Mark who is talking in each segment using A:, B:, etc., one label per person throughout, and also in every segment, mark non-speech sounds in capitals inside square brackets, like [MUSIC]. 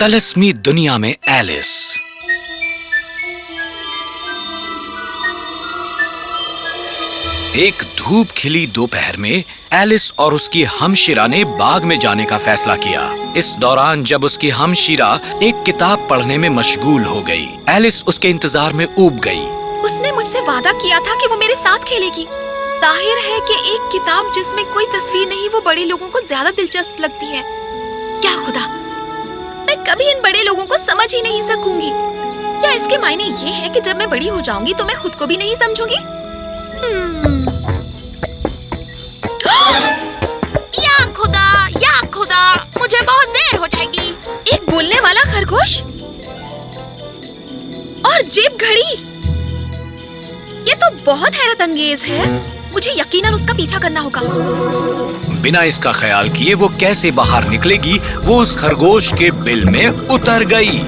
A: تلسمی دنیا میں ایلس۔ ایک دھوپ کھلی دوپہر میں ایلس اور اس کی ہمشیرہ نے باغ میں جانے کا فیصلہ کیا۔ اس دوران جب اس کی ہمشیرہ ایک کتاب پڑھنے میں مشغول ہو گئی، ایلس اس کے انتظار میں اوب گئی۔
B: اس نے مجھ سے وعدہ کیا تھا کہ وہ میرے ساتھ کھیلے گی۔ ظاہر ہے کہ ایک کتاب جس میں کوئی تصویر نہیں، وہ بڑے لوگوں کو زیادہ دلچسپ لگتی ہے۔ کیا خدا! کبھی ان بڑے لوگوں کو سمجھ ہی نہیں سکوں گی یا اس کے معنی یہ ہے کہ جب میں بڑی ہو جاؤں گی تو میں خود کو بھی نہیں سمجھوں گی
C: یا خدا یا خدا مجھے بہت دیر ہو جائے گی
B: ایک بولنے والا خرگوش اور جیب گھڑی یہ تو بہت حیرت انگیز ہے مجھے یقیناً اس کا پیچھا کرنا ہوگا۔
A: بنا اس کا خیال کیے وہ کیسے باہر نکلے گی وہ اس خرگوش کے بل میں اتر گئی۔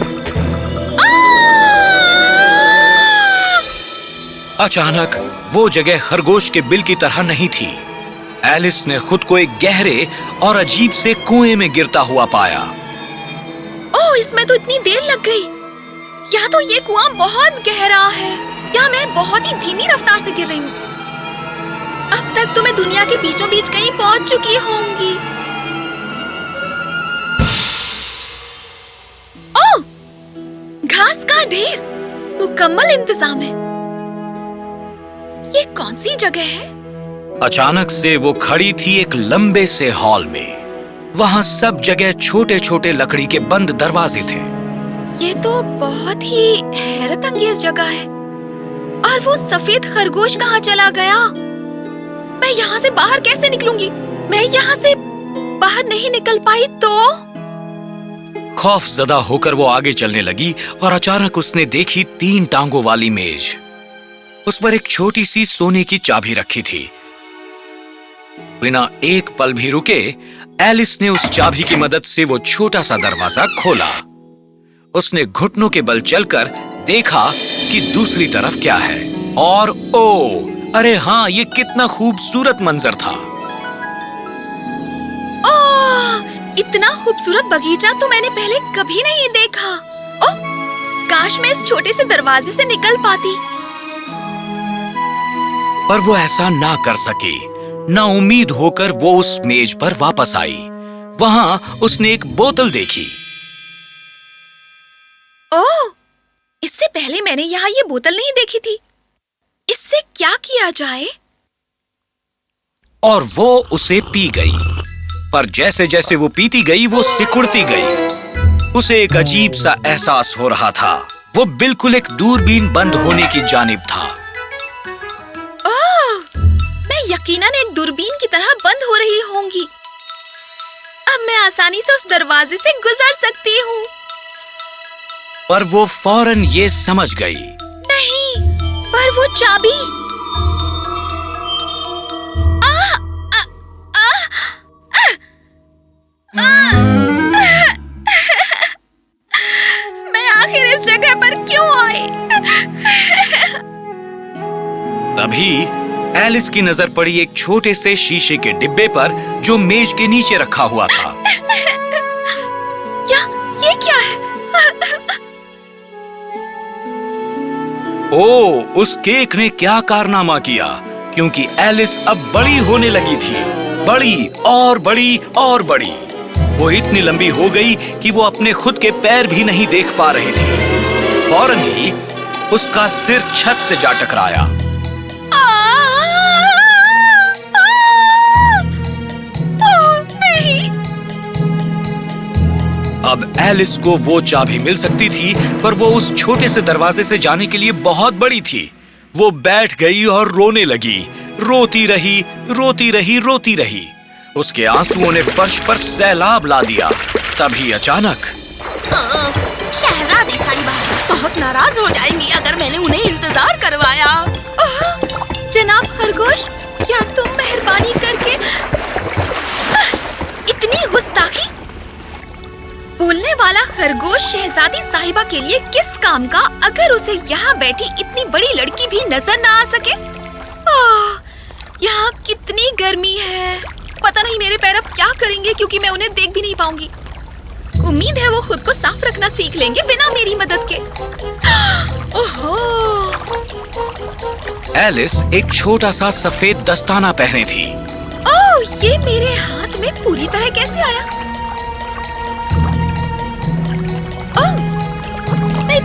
A: اچانک وہ جگہ خرگوش کے بل کی طرح نہیں تھی۔ ایلس نے خود کو ایک گہرے اور عجیب سے کنویں میں گرتا ہوا پایا۔
B: او اس میں تو اتنی دیر لگ گئی۔ یا تو یہ کنواں بہت گہرا ہے یا میں بہت ہی دھیمی رفتار سے گر رہی ہوں۔ اب تک تو میں دنیا کے بیچوں بیچ کہیں پہنچ چکی ہوں گی۔ گھاس کا ڈھیر! مکمل انتظام ہے۔ یہ کون سی جگہ ہے؟
A: اچانک سے وہ کھڑی تھی ایک لمبے سے ہال میں۔ وہاں سب جگہ چھوٹے چھوٹے لکڑی کے بند دروازے تھے۔
B: یہ تو بہت ہی حیرت انگیز جگہ ہے۔ اور وہ سفید خرگوش کہاں چلا گیا؟ میں یہاں سے باہر کیسے نکلوں گی؟ میں یہاں سے باہر نہیں نکل پائی تو؟
A: خوف زدہ ہو کر وہ آگے چلنے لگی اور اچانک اس نے دیکھی تین ٹانگوں والی میز۔ اس پر ایک چھوٹی سی سونے کی چابی رکھی تھی۔ بنا ایک پل بھی رکے، ایلس نے اس چابی کی مدد سے وہ چھوٹا سا دروازہ کھولا۔ اس نے گھٹنوں کے بل چل کر دیکھا کہ دوسری طرف کیا ہے اور او! ارے ہاں یہ کتنا خوبصورت منظر تھا۔
B: اتنا خوبصورت باغیچہ تو میں نے پہلے کبھی نہیں دیکھا۔ او کاش میں اس چھوٹے سے دروازے سے نکل پاتی۔
A: پر وہ ایسا نہ کر سکی۔ نا امید ہو کر وہ اس میج پر واپس آئی۔ وہاں اس نے ایک بوتل دیکھی۔
B: او اس سے پہلے میں نے یہاں یہ بوتل نہیں دیکھی تھی۔ اس سے کیا کیا جائے؟
A: اور وہ اسے پی گئی۔ پر جیسے جیسے وہ پیتی گئی وہ سکڑتی گئی۔ اسے ایک عجیب سا احساس ہو رہا تھا۔ وہ بالکل ایک دور بین بند ہونے کی جانب تھا۔
B: میں یقیناً ایک دوربین کی طرح بند ہو رہی ہوں گی۔ اب میں آسانی سے اس دروازے سے گزر سکتی ہوں۔
A: پر وہ فوراً یہ سمجھ گئی۔
B: پر وہ چابی۔ میں آخر اس جگہ پر کیوں آئی؟
A: تبھی ایلس کی نظر پڑی ایک چھوٹے سے شیشے کے ڈبے پر جو میج کے نیچے رکھا ہوا تھا۔ او، اس کیک نے کیا کارنامہ کیا؟ کیونکہ ایلس اب بڑی ہونے لگی تھی۔ بڑی اور بڑی اور بڑی۔ وہ اتنی لمبی ہو گئی کہ وہ اپنے خود کے پیر بھی نہیں دیکھ پا رہی تھی فوراً ہی اس کا سر چھت سے جا ٹکرایا۔ اب ایلس کو وہ چابی مل سکتی تھی، پر وہ اس چھوٹے سے دروازے سے جانے کے لیے بہت بڑی تھی۔ وہ بیٹھ گئی اور رونے لگی۔ روتی رہی روتی رہی روتی رہی۔ اس کے آنسو نے فرش پر سیلاب لا دیا۔ تبھی اچانک
C: شہزادی صاحبہ بہت ناراض ہو جائیں گی اگر میں نے انہیں انتظار کروایا۔
B: خرگوش شہزادی صاحبہ کے لیے کس کام کا اگر اسے یہاں بیٹھی اتنی بڑی لڑکی بھی نظر نہ آ سکے؟ اوہ, یہاں کتنی گرمی ہے۔ پتہ نہیں میرے پیر اب کیا کریں گے کیونکہ میں انہیں دیکھ بھی نہیں پاؤں گی۔ امید ہے وہ خود کو صاف رکھنا سیکھ لیں گے بنا میری مدد کے۔
A: ایلس ایک چھوٹا سا سفید دستانہ پہنے تھی۔
B: اوہ, یہ میرے ہاتھ میں پوری طرح کیسے آیا؟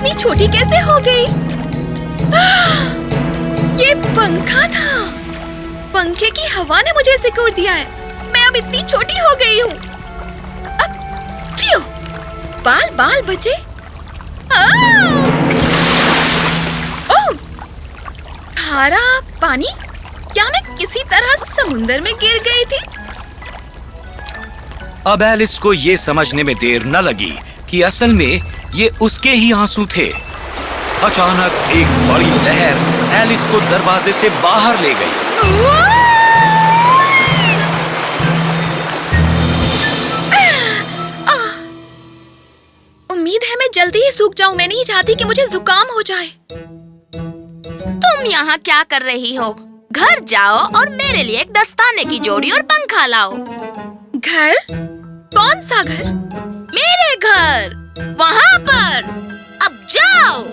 B: اتنی چھوٹی کیسے ہو گئی یہ پنکھا تھا پنکھے کی ہوا نے مجھے سکوڑ دیا ہے میں اب اتنی چھوٹی ہو گئی ہوں اب کیوں بال بال بچے کھارا پانی کیا میں کسی طرح سمندر میں گر گئی تھی
A: اب ایلس کو یہ سمجھنے میں دیر نہ لگی کہ اصل میں یہ اس کے ہی آنسو تھے۔ اچانک ایک بڑی لہر ایلس کو دروازے سے باہر لے گئی۔
B: امید ہے میں جلدی ہی سوکھ جاؤں۔ میں نہیں چاہتی کہ مجھے زکام ہو جائے۔
C: تم یہاں کیا کر رہی ہو؟ گھر جاؤ اور میرے لیے ایک دستانے کی جوڑی اور پنکھا لاؤ۔
B: گھر؟ کون سا گھر؟
C: میرے گھر! وہاں پر! اب جاؤ!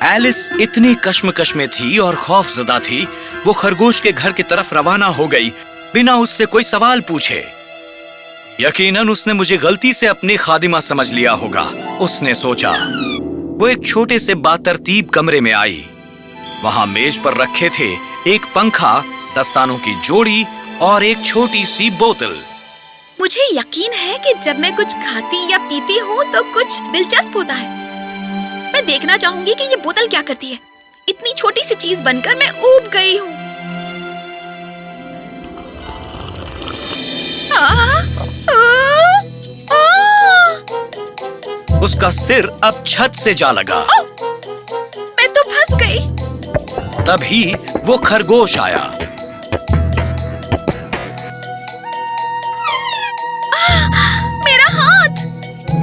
A: ایلس اتنی کشمکش میں تھی اور خوف زدہ تھی، وہ خرگوش کے گھر کی طرف روانہ ہو گئی، بنا اس سے کوئی سوال پوچھے۔ یقیناً اس نے مجھے غلطی سے اپنی خادمہ سمجھ لیا ہوگا۔ اس نے سوچا، وہ ایک چھوٹے سے باترتیب کمرے میں آئی۔ وہاں میز پر رکھے تھے ایک پنکھا، دستانوں کی جوڑی اور ایک چھوٹی سی بوتل۔
B: مجھے یقین ہے کہ جب میں کچھ کھاتی یا پیتی ہوں تو کچھ دلچسپ ہوتا ہے۔ میں دیکھنا چاہوں گی کہ یہ بوتل کیا کرتی ہے۔ اتنی چھوٹی سی چیز بن کر میں اوب گئی ہوں۔
A: اس کا سر اب چھت سے جا لگا۔
B: میں تو پھنس گئی۔
A: تبھی وہ خرگوش آیا۔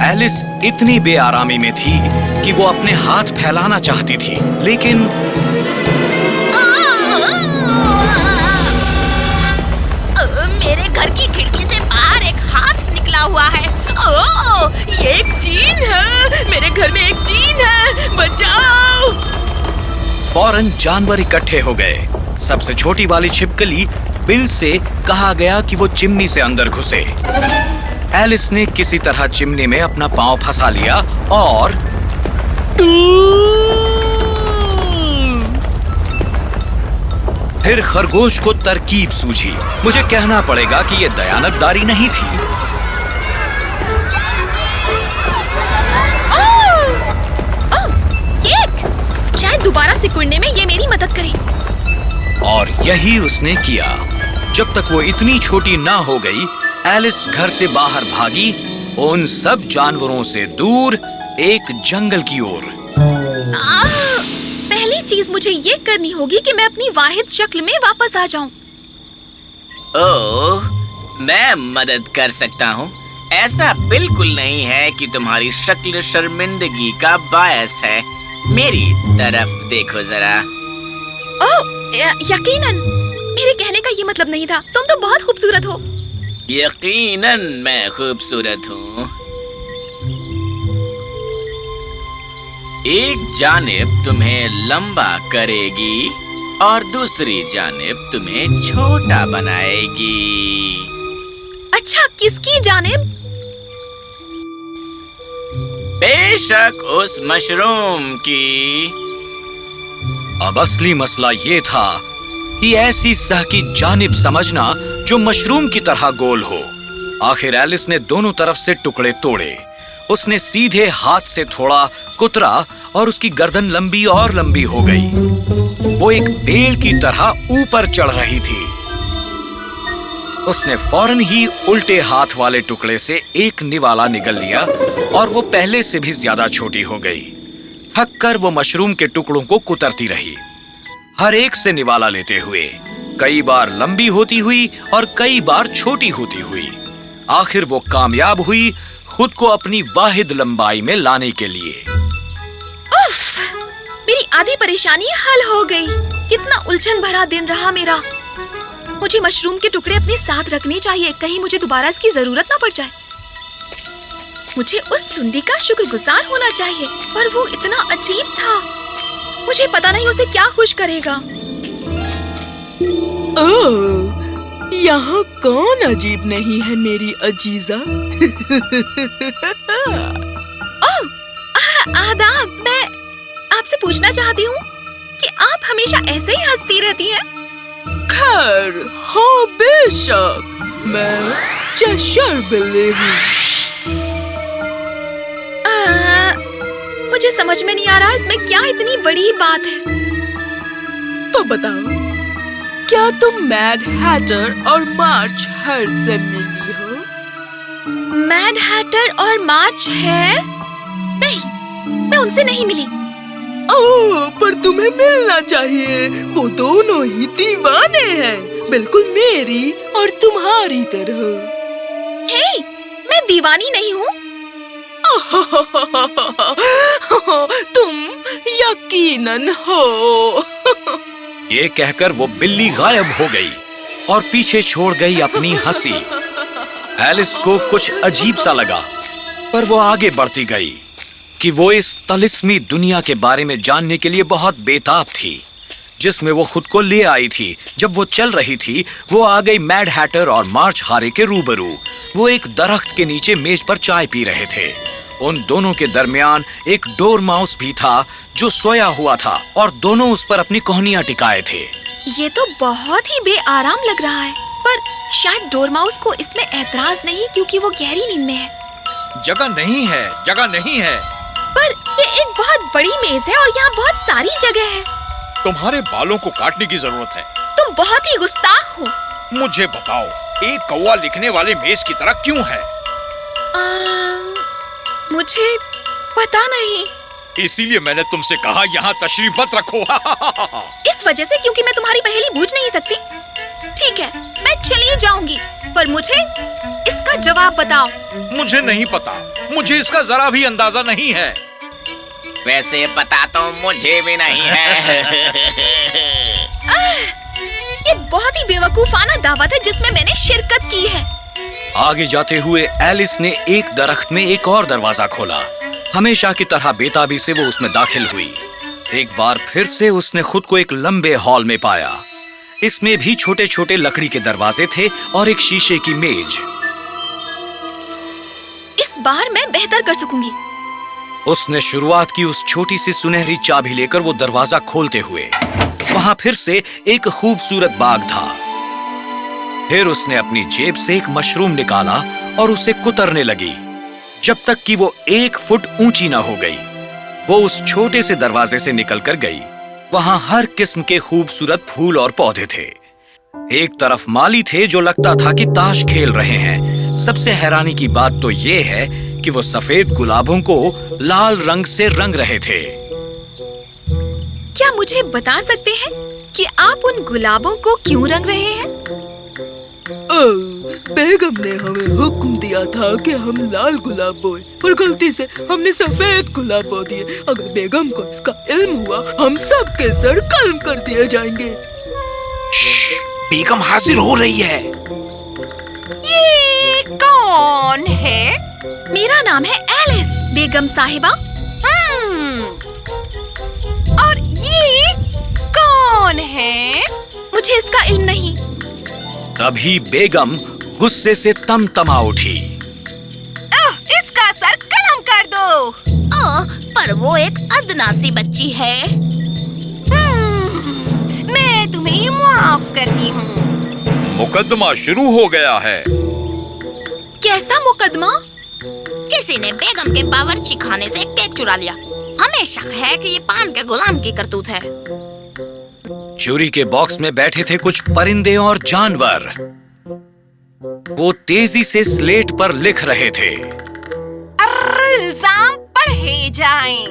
A: ایلس اتنی بے آرامی میں تھی کہ وہ اپنے ہاتھ پھیلانا چاہتی تھی لیکن
C: میرے گھر کی کھڑکی سے باہر ایک ہاتھ نکلا ہوا ہے۔
D: یہ ایک چین ہے۔ میرے گھر میں ایک چین ہے۔ بچاؤ۔
A: فوراً جانور اکٹھے ہو گئے۔ سب سے چھوٹی والی چھپکلی بل سے کہا گیا کہ وہ چمنی سے اندر گھسے۔ ایلس نے کسی طرح چمنے میں اپنا پاؤں پھنسا لیا اور پھر خرگوش کو ترکیب سوجھی۔ مجھے کہنا پڑے گا کہ یہ دیانت داری نہیں تھی۔
B: شاید دوبارہ سکڑنے میں یہ میری مدد کرے۔
A: اور یہی اس نے کیا۔ جب تک وہ اتنی چھوٹی نہ ہو گئی ایلس گھر سے باہر بھاگی ان سب جانوروں سے دور ایک جنگل کی اور۔
B: پہلی چیز مجھے یہ کرنی ہوگی کہ میں اپنی واحد شکل میں واپس آ جاؤں۔
E: میں مدد کر سکتا ہوں۔ ایسا بالکل نہیں ہے کہ تمہاری شکل شرمندگی کا باعث ہے۔ میری طرف دیکھو ذرا۔
B: یقیناً۔ میرے کہنے کا یہ مطلب نہیں تھا۔ تم تو بہت خوبصورت ہو۔
E: یقیناً میں خوبصورت ہوں۔ ایک جانب
C: تمہیں
E: لمبا کرے گی اور
C: دوسری
E: جانب
C: تمہیں چھوٹا
E: بنائے گی۔
B: اچھا کس کی جانب؟
E: بے شک اس مشروم کی۔
A: اب اصلی مسئلہ یہ تھا کہ ایسی سہ کی جانب سمجھنا جو مشروم کی طرح گول ہو۔ آخر ایلس نے دونوں طرف سے ٹکڑے توڑے۔ اس نے سیدھے ہاتھ سے تھوڑا کترا اور اس کی گردن لمبی اور لمبی ہو گئی۔ وہ ایک بیل کی طرح اوپر چڑھ رہی تھی۔ اس نے فوراً ہی الٹے ہاتھ والے ٹکڑے سے ایک نوالا نگل لیا اور وہ پہلے سے بھی زیادہ چھوٹی ہو گئی۔ تھک کر وہ مشروم کے ٹکڑوں کو کترتی رہی۔ ہر ایک سے نوالا لیتے ہوئے کئی بار لمبی ہوتی ہوئی اور کئی بار چھوٹی ہوتی ہوئی۔ آخر وہ کامیاب ہوئی خود کو اپنی واحد لمبائی میں لانے کے لیے۔
B: اوف, میری آدھی پریشانی حل ہو گئی۔ کتنا الجھن بھرا دن رہا میرا۔ مجھے مشروم کے ٹکڑے اپنے ساتھ رکھنے چاہیے۔ کہیں مجھے دوبارہ اس کی ضرورت نہ پڑ جائے۔ مجھے اس سنڈی کا شکر گزار ہونا چاہیے پر وہ اتنا عجیب تھا۔ مجھے پتا نہیں اسے کیا خوش کرے گا۔
D: اوہ یہاں کون عجیب نہیں ہے میری عجیزہ؟
B: آداب میں آپ سے پوچھنا چاہتی ہوں کہ آپ ہمیشہ ایسے ہی ہنستی رہتی ہیں؟
D: خیر ہاں بے شک میں چشر بلے ہوں۔
B: مجھے سمجھ میں نہیں آ رہا اس میں کیا اتنی بڑی بات ہے۔
D: تو بتاؤ کیا تم میڈ ہیٹر اور مارچ ہر سے ملی ہو؟
B: میڈ ہیٹر اور مارچ ہے نہیں میں ان سے نہیں ملی۔
D: پر تمہیں ملنا چاہیے۔ وہ دونوں ہی دیوانے ہیں۔ بالکل میری اور تمہاری طرح۔
B: میں دیوانی نہیں ہوں۔
D: [LAUGHS] تم یقیناً ہو۔ [LAUGHS]
A: یہ کہہ کر وہ بلی غائب ہو گئی اور پیچھے چھوڑ گئی اپنی ہنسی۔ ایلس کو کچھ عجیب سا لگا، پر وہ آگے بڑھتی گئی کہ وہ اس تلسمی دنیا کے بارے میں جاننے کے لیے بہت بےتاب تھی، جس میں وہ خود کو لے آئی تھی۔ جب وہ چل رہی تھی، وہ آ گئی میڈ ہیٹر اور مارچ ہارے کے روبرو۔ وہ ایک درخت کے نیچے میز پر چائے پی رہے تھے۔ ان دونوں کے درمیان ایک ڈور ماؤس بھی تھا۔ جو سویا ہوا تھا اور دونوں اس پر اپنی کوہنیاں ٹکائے تھے۔
B: یہ تو بہت ہی بے آرام لگ رہا ہے پر شاید ڈورماؤس کو اس میں اعتراض نہیں کیونکہ وہ گہری نیند میں ہے۔
F: جگہ نہیں ہے جگہ نہیں ہے۔
B: پر یہ ایک بہت بڑی میز ہے اور یہاں بہت ساری جگہ ہے۔
F: تمہارے بالوں کو کاٹنے کی ضرورت ہے۔ تم
B: بہت ہی گستاخ ہو۔
F: مجھے بتاؤ ایک کوا لکھنے والے میز کی طرح کیوں ہے؟
B: مجھے پتا نہیں۔
F: اسی لیے میں نے تم سے کہا یہاں تشریف مت رکھو۔ [LAUGHS]
B: اس وجہ سے کیونکہ میں تمہاری پہلی بوجھ نہیں سکتی۔ ٹھیک ہے میں چلی جاؤں گی پر مجھے اس کا جواب بتاؤ۔
F: مجھے نہیں پتا۔ مجھے اس کا ذرا بھی اندازہ نہیں ہے۔
E: ویسے بتا تو مجھے بھی نہیں ہے۔ [LAUGHS]
B: یہ بہت ہی بے وقوفانہ دعوت ہے جس میں میں نے شرکت کی ہے۔
A: آگے جاتے ہوئے ایلس نے ایک درخت میں ایک اور دروازہ کھولا۔ ہمیشہ کی طرح بےتابی سے وہ اس میں داخل ہوئی۔ ایک بار پھر سے اس نے خود کو ایک لمبے ہال میں پایا۔ اس میں بھی چھوٹے چھوٹے لکڑی کے دروازے تھے اور ایک شیشے کی میج
B: اس بار میں بہتر کر سکوں گی۔
A: اس نے شروعات کی اس چھوٹی سی سنہری چابی لے کر وہ دروازہ کھولتے ہوئے۔ وہاں پھر سے ایک خوبصورت باغ تھا۔ پھر اس نے اپنی جیب سے ایک مشروم نکالا اور اسے کترنے لگی۔ جب تک کہ وہ ایک فٹ اونچی نہ ہو گئی، وہ اس چھوٹے سے دروازے سے نکل کر گئی۔ وہاں ہر قسم کے خوبصورت پھول اور پودے تھے۔ ایک طرف مالی تھے جو لگتا تھا کہ تاش کھیل رہے ہیں۔ سب سے حیرانی کی بات تو یہ ہے کہ وہ سفید گلابوں کو لال رنگ سے رنگ رہے تھے۔
B: کیا مجھے بتا سکتے ہیں کہ آپ ان گلابوں کو کیوں رنگ رہے ہیں؟
D: بیگم نے ہمیں حکم دیا تھا کہ ہم لال گلاب بوئے اور غلطی سے ہم نے سفید گلاب بو دیے۔ اگر بیگم کو اس کا علم ہوا ہم سب کے سر قلم کر دیے جائیں گے۔
E: بیگم حاضر ہو رہی ہے۔
G: یہ کون ہے؟
B: میرا نام ہے ایلس بیگم صاحبہ۔
G: اور یہ کون ہے؟
B: مجھے اس کا علم نہیں۔
A: تبھی بیگم غصے سے تم تما اٹھی
G: اس کا سر قلم کر دو۔
C: پر وہ ایک ادناسی بچی ہے۔
G: میں تمہیں معاف کرتی ہوں۔
F: مقدمہ شروع ہو گیا ہے۔
B: کیسا مقدمہ؟
C: کسی نے بیگم کے باورچی خانے سے کیک چرا لیا۔ ہمیں شک ہے کہ یہ پان کے غلام کی کرتوت ہے۔
A: چوری کے باکس میں بیٹھے تھے کچھ پرندے اور جانور۔ وہ تیزی سے سلیٹ پر لکھ رہے تھے۔
G: الزام پڑھے جائیں۔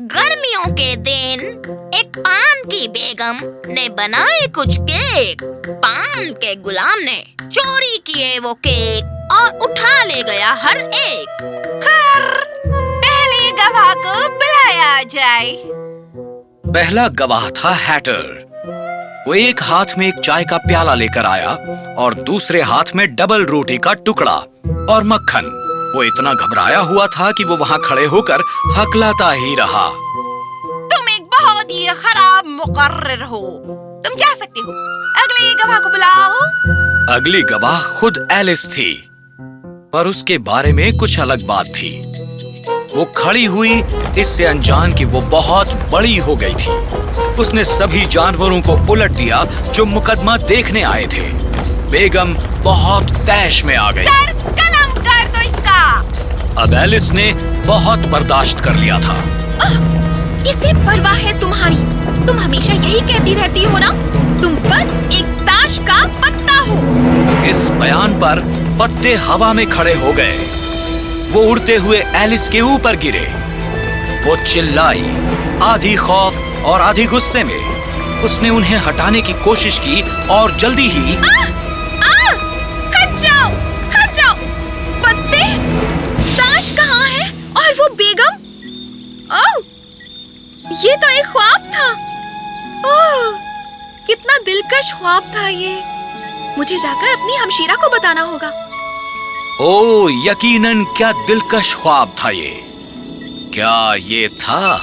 C: گرمیوں کے دن ایک پان کی بیگم نے بنائے کچھ کیک۔ پان کے غلام نے چوری کیے وہ کیک اور اٹھا لے گیا ہر ایک۔
H: خر پہلے گواہ کو بلایا جائے۔
A: پہلا گواہ تھا ہیٹر۔ وہ ایک ہاتھ میں ایک چائے کا پیالہ لے کر آیا اور دوسرے ہاتھ میں ڈبل روٹی کا ٹکڑا اور مکھن۔ وہ اتنا گھبرایا ہوا تھا کہ وہ وہاں کھڑے ہو کر ہکلاتا ہی رہا۔ تم ایک
G: بہت ہی خراب مقرر ہو۔ تم جا سکتے ہو۔ اگلی
H: گواہ کو بلاؤ۔
A: اگلی گواہ خود ایلس تھی پر اس کے بارے میں کچھ الگ بات تھی۔ وہ کھڑی ہوئی اس سے انجان کی وہ بہت بڑی ہو گئی تھی۔ اس نے سبھی جانوروں کو پلٹ دیا جو مقدمہ دیکھنے آئے تھے۔ بیگم بہت تیش میں آ گئی۔ سر قلم
G: کر دو اس کا۔
A: اب ایلس نے بہت برداشت کر لیا تھا۔
B: کسی پرواہ ہے تمہاری۔ تم ہمیشہ یہی کہتی رہتی ہو نا؟ تم بس ایک تاش کا پتا ہو۔
A: اس بیان پر پتے ہوا میں کھڑے ہو گئے۔ وہ اڑتے ہوئے ایلس کے اوپر گرے۔ وہ چلائی، آدھی خوف اور آدھی غصے میں۔ اس نے انہیں ہٹانے کی کوشش کی اور جلدی ہی
B: آ! ہے اور وہ بیگم؟ یہ تو ایک خواب تھا۔ کتنا دلکش خواب تھا یہ۔ مجھے جا کر اپنی ہمشیرہ کو بتانا ہوگا۔
A: او یقیناً کیا دلکش خواب تھا یہ؟ کیا یہ تھا؟